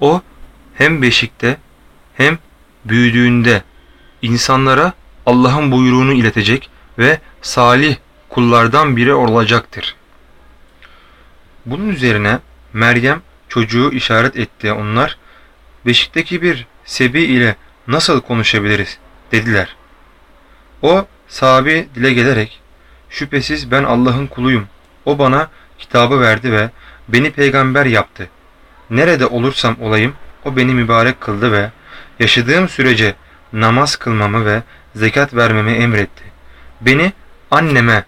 O hem beşikte hem büyüdüğünde insanlara Allah'ın buyruğunu iletecek ve salih kullardan biri olacaktır. Bunun üzerine Meryem çocuğu işaret etti. Onlar beşikteki bir sebi ile nasıl konuşabiliriz dediler. O sahabi dile gelerek şüphesiz ben Allah'ın kuluyum. O bana kitabı verdi ve beni peygamber yaptı. Nerede olursam olayım o beni mübarek kıldı ve yaşadığım sürece namaz kılmamı ve zekat vermemi emretti. Beni anneme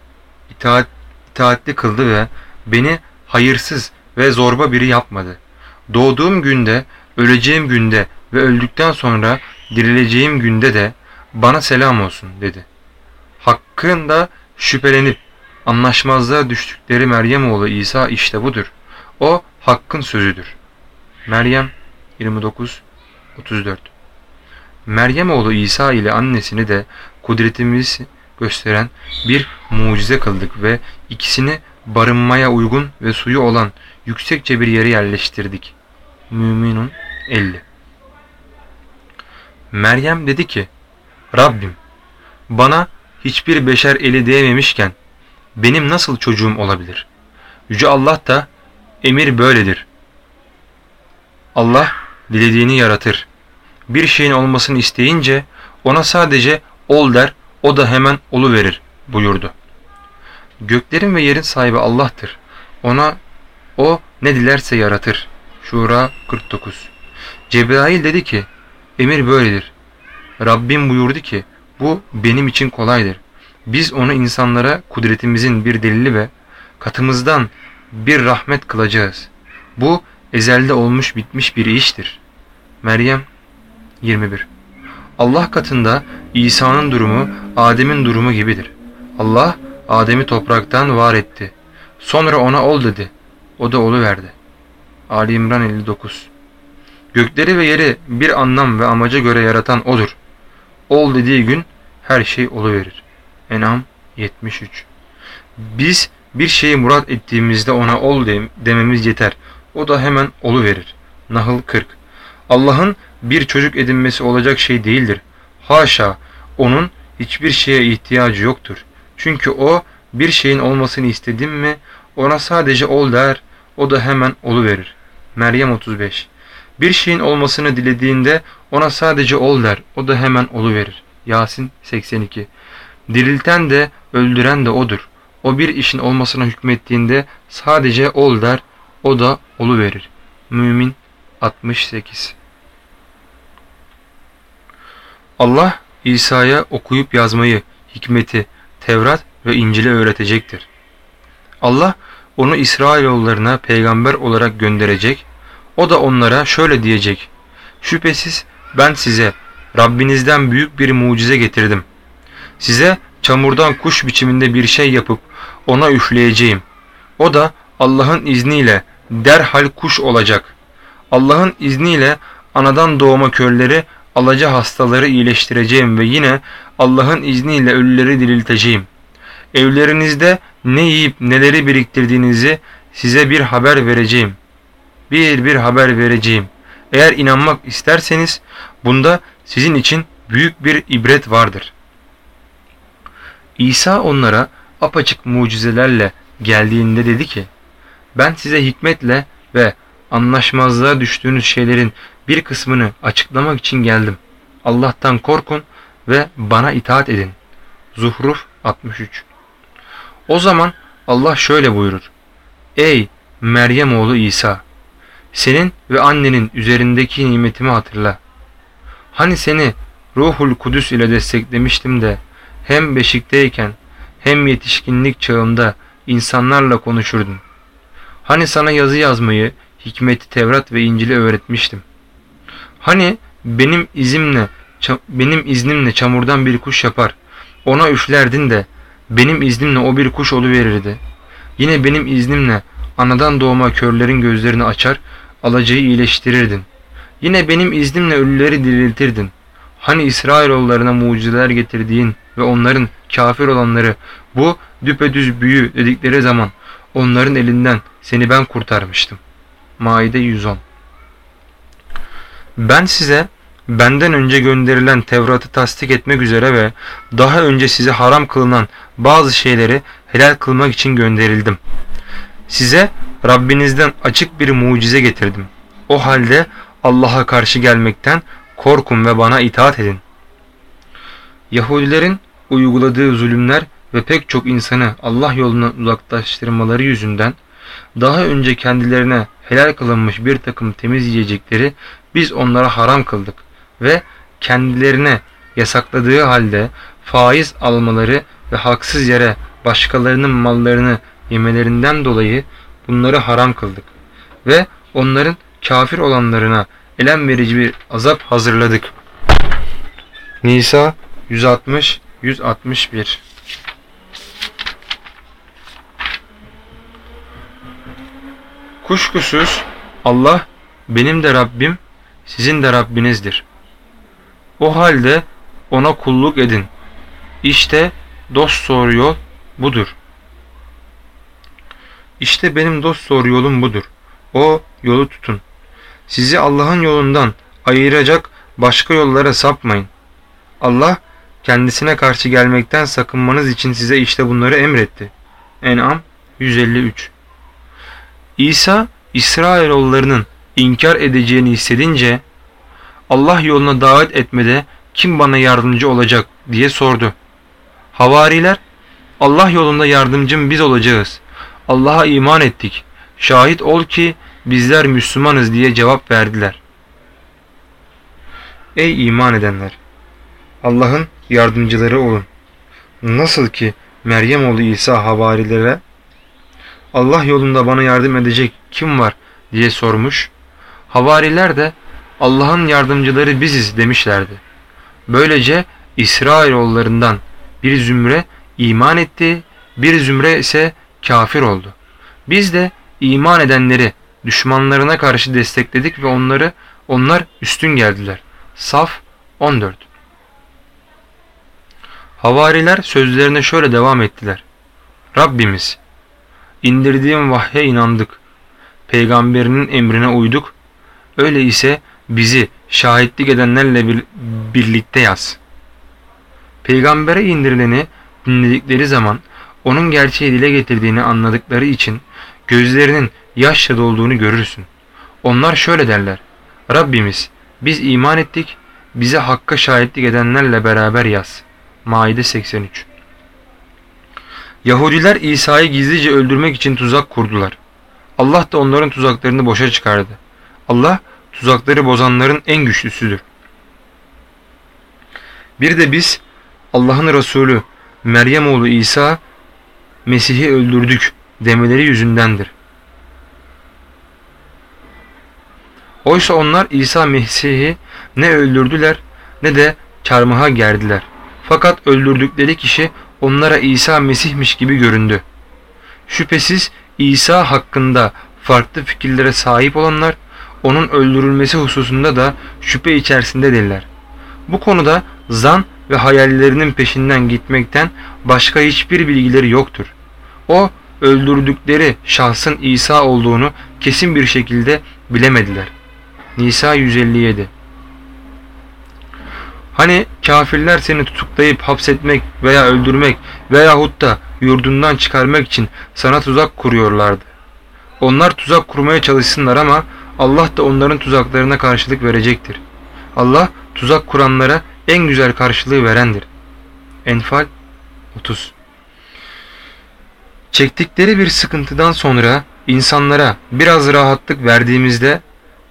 itaat, itaatli kıldı ve beni hayırsız ve zorba biri yapmadı. Doğduğum günde, öleceğim günde ve öldükten sonra dirileceğim günde de bana selam olsun dedi. Hakkında şüphelenip anlaşmazlığa düştükleri Meryem oğlu İsa işte budur. O hakkın sözüdür. Meryem 29 34 Meryem oğlu İsa ile annesini de kudretimizi gösteren bir mucize kıldık ve ikisini barınmaya uygun ve suyu olan yüksekçe bir yere yerleştirdik. Müminun 50 Meryem dedi ki, Rabbim bana hiçbir beşer eli değmemişken benim nasıl çocuğum olabilir? Yüce Allah da emir böyledir. Allah dilediğini yaratır. Bir şeyin olmasını isteyince ona sadece ol der, o da hemen olu verir buyurdu. Göklerin ve yerin sahibi Allah'tır. Ona o ne dilerse yaratır. Şura 49 Cebrail dedi ki, emir böyledir. Rabbim buyurdu ki, bu benim için kolaydır. Biz onu insanlara kudretimizin bir delili ve katımızdan bir rahmet kılacağız. Bu ezelde olmuş bitmiş bir iştir. Meryem 21 Allah katında İsa'nın durumu Adem'in durumu gibidir. Allah Adem'i topraktan var etti. Sonra ona ol dedi. O da olu verdi. Ali İmran 59 Gökleri ve yeri bir anlam ve amaca göre yaratan O'dur. Ol dediği gün her şey oluverir. Enam 73 Biz bir şeyi murat ettiğimizde ona ol dememiz yeter. O da hemen olu verir. Nahl 40 Allah'ın bir çocuk edinmesi olacak şey değildir. Haşa onun hiçbir şeye ihtiyacı yoktur. Çünkü o bir şeyin olmasını istedim mi ona sadece ol der o da hemen olu verir. Meryem 35 Bir şeyin olmasını dilediğinde ona sadece ol der o da hemen olu verir. Yasin 82 Dirilten de öldüren de odur. O bir işin olmasına hükmettiğinde sadece ol der o da olu verir. Mümin 68 Allah İsa'ya okuyup yazmayı, hikmeti, Tevrat ve İncil'i öğretecektir. Allah onu İsrailoğullarına peygamber olarak gönderecek, o da onlara şöyle diyecek, Şüphesiz ben size Rabbinizden büyük bir mucize getirdim. Size çamurdan kuş biçiminde bir şey yapıp ona üfleyeceğim. O da Allah'ın izniyle derhal kuş olacak. Allah'ın izniyle anadan doğma körleri alaca hastaları iyileştireceğim ve yine Allah'ın izniyle ölüleri dirilteceğim. Evlerinizde ne yiyip neleri biriktirdiğinizi size bir haber vereceğim. Bir bir haber vereceğim. Eğer inanmak isterseniz bunda sizin için büyük bir ibret vardır. İsa onlara apaçık mucizelerle geldiğinde dedi ki, ben size hikmetle ve anlaşmazlığa düştüğünüz şeylerin bir kısmını açıklamak için geldim. Allah'tan korkun ve bana itaat edin. Zuhruf 63 O zaman Allah şöyle buyurur. Ey Meryem oğlu İsa! Senin ve annenin üzerindeki nimetimi hatırla. Hani seni Ruhul Kudüs ile desteklemiştim de hem beşikteyken hem yetişkinlik çağında insanlarla konuşurdun. Hani sana yazı yazmayı, hikmeti Tevrat ve İncil'i öğretmiştim. Hani benim izimle benim iznimle çamurdan bir kuş yapar. Ona üflerdin de benim iznimle o bir kuş verirdi. Yine benim iznimle anadan doğma körlerin gözlerini açar, alacayı iyileştirirdin. Yine benim iznimle ölüleri diriltirdin. Hani İsrailoğullarına mucizeler getirdiğin ve onların kafir olanları bu düpedüz büyü dedikleri zaman onların elinden seni ben kurtarmıştım. Maide 110 Ben size benden önce gönderilen Tevrat'ı tasdik etmek üzere ve daha önce size haram kılınan bazı şeyleri helal kılmak için gönderildim. Size Rabbinizden açık bir mucize getirdim. O halde Allah'a karşı gelmekten korkun ve bana itaat edin. Yahudilerin uyguladığı zulümler ve pek çok insanı Allah yolundan uzaklaştırmaları yüzünden daha önce kendilerine helal kılınmış bir takım temiz yiyecekleri biz onlara haram kıldık ve kendilerine yasakladığı halde faiz almaları ve haksız yere başkalarının mallarını yemelerinden dolayı bunları haram kıldık ve onların kafir olanlarına elem verici bir azap hazırladık. Nisa 160 161 Kuşkusuz Allah benim de Rabbim sizin de Rabbinizdir. O halde ona kulluk edin. İşte dost doğru yol budur. İşte benim dost doğru yolum budur. O yolu tutun. Sizi Allah'ın yolundan ayıracak başka yollara sapmayın. Allah kendisine karşı gelmekten sakınmanız için size işte bunları emretti. En'am 153 İsa İsrailoğullarının inkar edeceğini hissedince Allah yoluna davet etmede kim bana yardımcı olacak diye sordu. Havariler Allah yolunda yardımcım biz olacağız. Allah'a iman ettik. Şahit ol ki bizler Müslümanız diye cevap verdiler. Ey iman edenler! Allah'ın yardımcıları olun. Nasıl ki Meryem oğlu İsa havarilere Allah yolunda bana yardım edecek kim var diye sormuş. Havariler de Allah'ın yardımcıları biziz demişlerdi. Böylece İsrailoğullarından bir zümre iman etti, bir zümre ise kafir oldu. Biz de iman edenleri düşmanlarına karşı destekledik ve onları onlar üstün geldiler. Saf 14 Havariler sözlerine şöyle devam ettiler. Rabbimiz, indirdiğin vahye inandık. Peygamberinin emrine uyduk. Öyle ise bizi şahitlik edenlerle bir, birlikte yaz. Peygambere indirileni dinledikleri zaman onun gerçeği dile getirdiğini anladıkları için gözlerinin yaşla dolduğunu görürsün. Onlar şöyle derler. Rabbimiz biz iman ettik, bize hakka şahitlik edenlerle beraber yaz. Maide 83 Yahudiler İsa'yı gizlice öldürmek için tuzak kurdular. Allah da onların tuzaklarını boşa çıkardı. Allah tuzakları bozanların en güçlüsüdür. Bir de biz Allah'ın Resulü Meryem oğlu İsa Mesih'i öldürdük demeleri yüzündendir. Oysa onlar İsa Mesih'i ne öldürdüler ne de çarmıha gerdiler. Fakat öldürdükleri kişi onlara İsa Mesih'miş gibi göründü. Şüphesiz İsa hakkında farklı fikirlere sahip olanlar onun öldürülmesi hususunda da şüphe içerisindedirler. Bu konuda zan ve hayallerinin peşinden gitmekten başka hiçbir bilgileri yoktur. O öldürdükleri şahsın İsa olduğunu kesin bir şekilde bilemediler. Nisa 157 Hani kafirler seni tutuklayıp hapsetmek veya öldürmek veyahut da yurdundan çıkarmak için sana tuzak kuruyorlardı. Onlar tuzak kurmaya çalışsınlar ama Allah da onların tuzaklarına karşılık verecektir. Allah tuzak kuranlara en güzel karşılığı verendir. Enfal 30 Çektikleri bir sıkıntıdan sonra insanlara biraz rahatlık verdiğimizde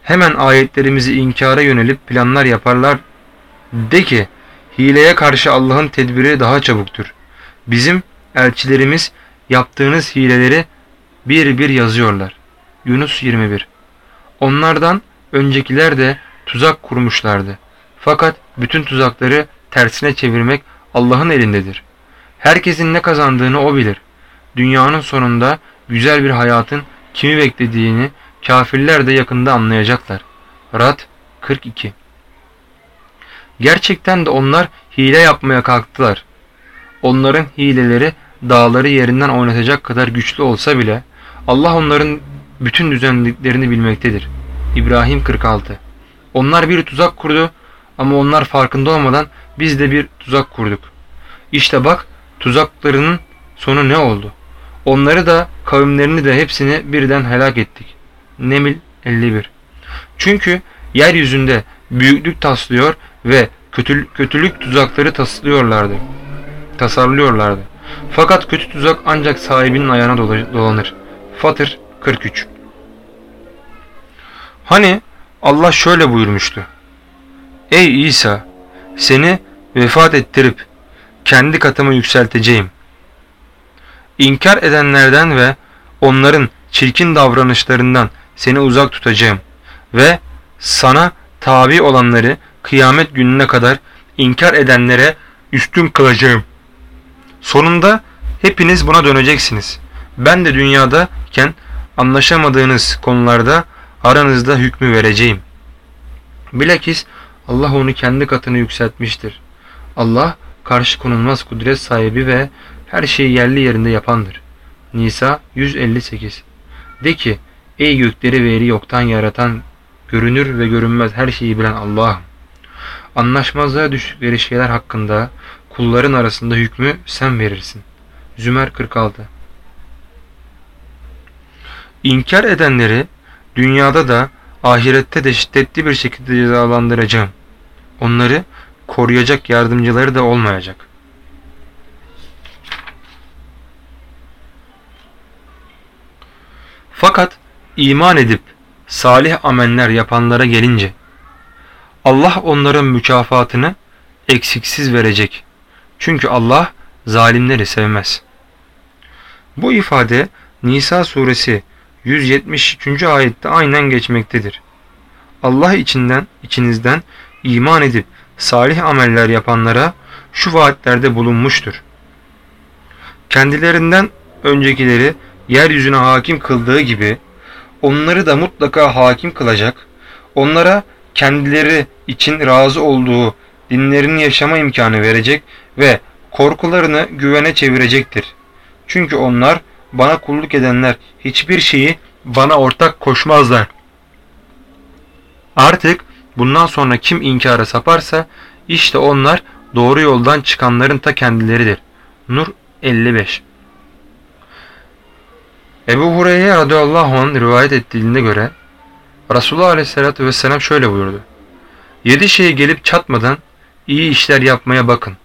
hemen ayetlerimizi inkara yönelip planlar yaparlar. De ki hileye karşı Allah'ın tedbiri daha çabuktur. Bizim elçilerimiz yaptığınız hileleri bir bir yazıyorlar. Yunus 21 Onlardan öncekiler de tuzak kurmuşlardı. Fakat bütün tuzakları tersine çevirmek Allah'ın elindedir. Herkesin ne kazandığını O bilir. Dünyanın sonunda güzel bir hayatın kimi beklediğini kafirler de yakında anlayacaklar. Rad 42 Gerçekten de onlar hile yapmaya kalktılar. Onların hileleri dağları yerinden oynatacak kadar güçlü olsa bile Allah onların bütün düzenliklerini bilmektedir. İbrahim 46 Onlar bir tuzak kurdu ama onlar farkında olmadan biz de bir tuzak kurduk. İşte bak tuzaklarının sonu ne oldu? Onları da kavimlerini de hepsini birden helak ettik. Nemil 51 Çünkü yeryüzünde büyüklük taslıyor ve kötülük, tuzakları taslıyorlardı. Tasarlıyorlardı. Fakat kötü tuzak ancak sahibinin ayağına dolanır. Fatır 43 Hani Allah şöyle buyurmuştu. Ey İsa! Seni vefat ettirip kendi katıma yükselteceğim. İnkar edenlerden ve onların çirkin davranışlarından seni uzak tutacağım ve sana tabi olanları kıyamet gününe kadar inkar edenlere üstün kılacağım. Sonunda hepiniz buna döneceksiniz. Ben de dünyadayken anlaşamadığınız konularda aranızda hükmü vereceğim. Bilakis Allah onu kendi katını yükseltmiştir. Allah karşı konulmaz kudret sahibi ve her şeyi yerli yerinde yapandır. Nisa 158 De ki ey gökleri ve yeri yoktan yaratan görünür ve görünmez her şeyi bilen Allah'ım. Anlaşmazlığa düştükleri şeyler hakkında kulların arasında hükmü sen verirsin. Zümer 46 İnkar edenleri dünyada da ahirette de şiddetli bir şekilde cezalandıracağım. Onları koruyacak yardımcıları da olmayacak. Fakat iman edip salih ameller yapanlara gelince Allah onların mükafatını eksiksiz verecek. Çünkü Allah zalimleri sevmez. Bu ifade Nisa suresi 173. ayette aynen geçmektedir. Allah içinden, içinizden iman edip salih ameller yapanlara şu vaatlerde bulunmuştur. Kendilerinden öncekileri yeryüzüne hakim kıldığı gibi onları da mutlaka hakim kılacak, onlara kendileri için razı olduğu dinlerini yaşama imkanı verecek ve korkularını güvene çevirecektir. Çünkü onlar bana kulluk edenler hiçbir şeyi bana ortak koşmazlar. Artık bundan sonra kim inkara saparsa işte onlar doğru yoldan çıkanların ta kendileridir. Nur 55 Ebu Hureyre radıyallahu anh rivayet ettiğine göre Resulullah aleyhissalatü vesselam şöyle buyurdu. Yedi şeye gelip çatmadan iyi işler yapmaya bakın.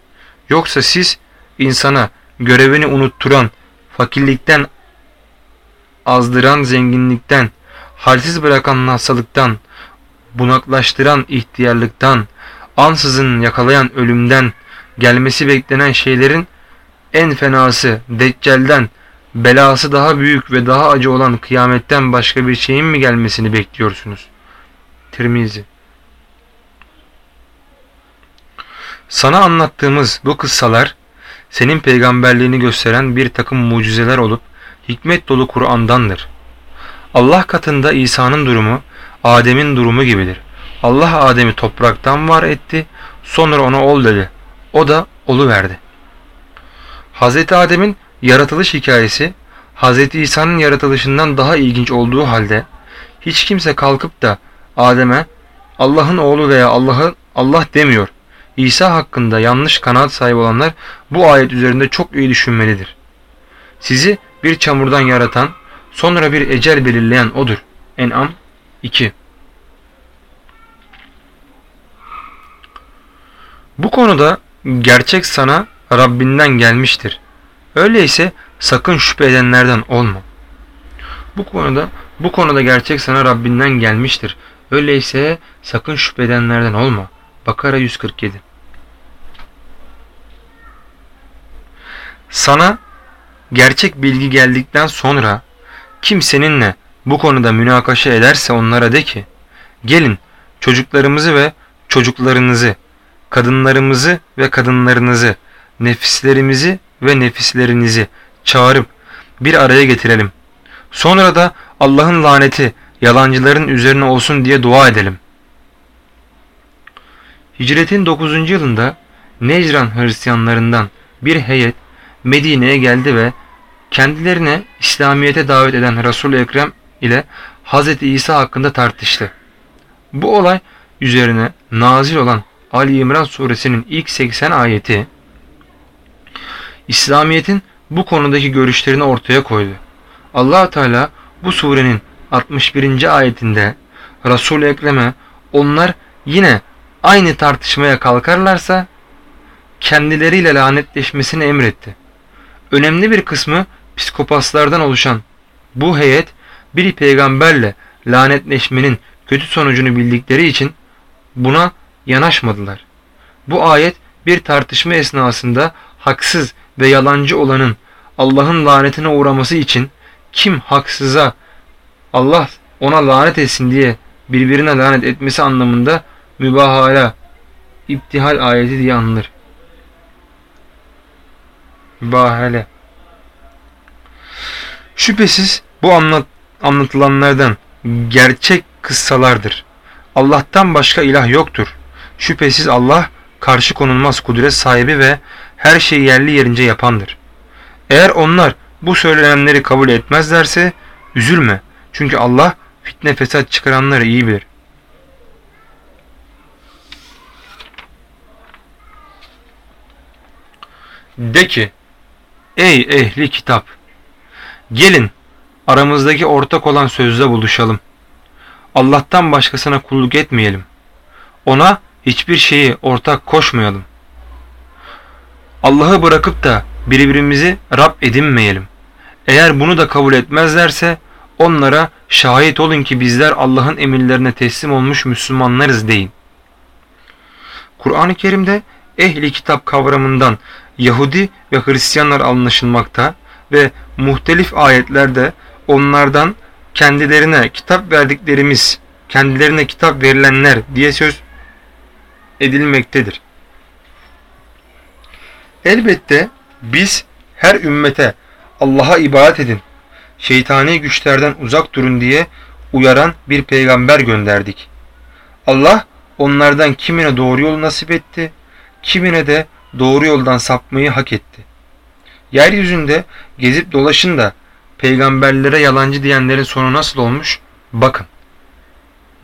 Yoksa siz insana görevini unutturan, fakirlikten azdıran zenginlikten, halsiz bırakan hastalıktan, bunaklaştıran ihtiyarlıktan, ansızın yakalayan ölümden, gelmesi beklenen şeylerin en fenası Deccal'den, belası daha büyük ve daha acı olan kıyametten başka bir şeyin mi gelmesini bekliyorsunuz? Tirmizi Sana anlattığımız bu kıssalar senin peygamberliğini gösteren bir takım mucizeler olup hikmet dolu Kur'an'dandır. Allah katında İsa'nın durumu Adem'in durumu gibidir. Allah Adem'i topraktan var etti, sonra ona ol dedi. O da olu verdi. Hz. Adem'in yaratılış hikayesi Hz. İsa'nın yaratılışından daha ilginç olduğu halde hiç kimse kalkıp da Adem'e Allah'ın oğlu veya Allah'ı Allah demiyor. İsa hakkında yanlış kanaat sahibi olanlar bu ayet üzerinde çok iyi düşünmelidir. Sizi bir çamurdan yaratan, sonra bir ecel belirleyen odur. En'am 2 Bu konuda gerçek sana Rabbinden gelmiştir. Öyleyse sakın şüphe edenlerden olma. Bu konuda bu konuda gerçek sana Rabbinden gelmiştir. Öyleyse sakın şüphe edenlerden olma. Bakara 147 Sana gerçek bilgi geldikten sonra kim seninle bu konuda münakaşa ederse onlara de ki gelin çocuklarımızı ve çocuklarınızı, kadınlarımızı ve kadınlarınızı, nefislerimizi ve nefislerinizi çağırıp bir araya getirelim. Sonra da Allah'ın laneti yalancıların üzerine olsun diye dua edelim. Hicretin 9. yılında Necran Hristiyanlarından bir heyet Medine'ye geldi ve kendilerine İslamiyet'e davet eden Resul-i Ekrem ile Hz. İsa hakkında tartıştı. Bu olay üzerine nazil olan Ali İmran suresinin ilk 80 ayeti İslamiyet'in bu konudaki görüşlerini ortaya koydu. allah Teala bu surenin 61. ayetinde Resul-i Ekrem'e onlar yine aynı tartışmaya kalkarlarsa kendileriyle lanetleşmesini emretti. Önemli bir kısmı psikopaslardan oluşan bu heyet bir peygamberle lanetleşmenin kötü sonucunu bildikleri için buna yanaşmadılar. Bu ayet bir tartışma esnasında haksız ve yalancı olanın Allah'ın lanetine uğraması için kim haksıza Allah ona lanet etsin diye birbirine lanet etmesi anlamında mübahala iptihal ayeti diye anılır. Mübahale Şüphesiz bu anlat, anlatılanlardan gerçek kıssalardır. Allah'tan başka ilah yoktur. Şüphesiz Allah karşı konulmaz kudret sahibi ve her şeyi yerli yerince yapandır. Eğer onlar bu söylenenleri kabul etmezlerse üzülme. Çünkü Allah fitne fesat çıkaranları iyi bilir. De ki, ey ehli kitap, gelin aramızdaki ortak olan sözde buluşalım. Allah'tan başkasına kulluk etmeyelim. Ona hiçbir şeyi ortak koşmayalım. Allah'ı bırakıp da birbirimizi Rab edinmeyelim. Eğer bunu da kabul etmezlerse onlara şahit olun ki bizler Allah'ın emirlerine teslim olmuş Müslümanlarız deyin. Kur'an-ı Kerim'de ehli kitap kavramından Yahudi ve Hristiyanlar anlaşılmakta ve muhtelif ayetlerde onlardan kendilerine kitap verdiklerimiz, kendilerine kitap verilenler diye söz edilmektedir. Elbette biz her ümmete Allah'a ibadet edin, şeytani güçlerden uzak durun diye uyaran bir peygamber gönderdik. Allah onlardan kimine doğru yol nasip etti, kimine de doğru yoldan sapmayı hak etti. Yeryüzünde gezip dolaşın da peygamberlere yalancı diyenlerin sonu nasıl olmuş? Bakın.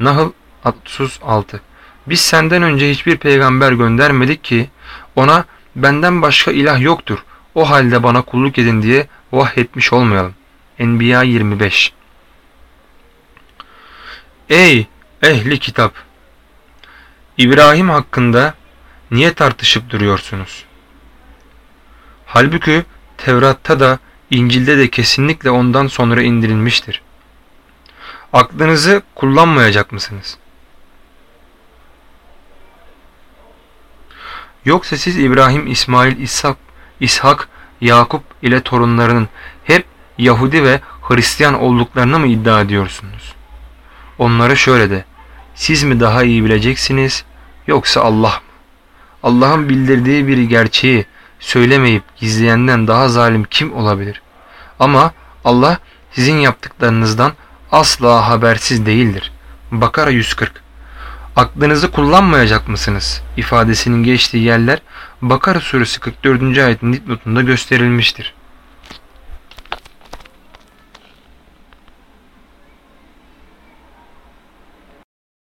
Nahl 36 Biz senden önce hiçbir peygamber göndermedik ki ona benden başka ilah yoktur. O halde bana kulluk edin diye vahyetmiş olmayalım. Enbiya 25 Ey ehli kitap! İbrahim hakkında niye tartışıp duruyorsunuz? Halbuki Tevrat'ta da İncil'de de kesinlikle ondan sonra indirilmiştir. Aklınızı kullanmayacak mısınız? Yoksa siz İbrahim, İsmail, İshak, İshak, Yakup ile torunlarının hep Yahudi ve Hristiyan olduklarını mı iddia ediyorsunuz? Onlara şöyle de, siz mi daha iyi bileceksiniz yoksa Allah mı? Allah'ın bildirdiği bir gerçeği söylemeyip gizleyenden daha zalim kim olabilir? Ama Allah sizin yaptıklarınızdan asla habersiz değildir. Bakara 140 Aklınızı kullanmayacak mısınız? ifadesinin geçtiği yerler Bakara suresi 44. ayetin dipnotunda gösterilmiştir.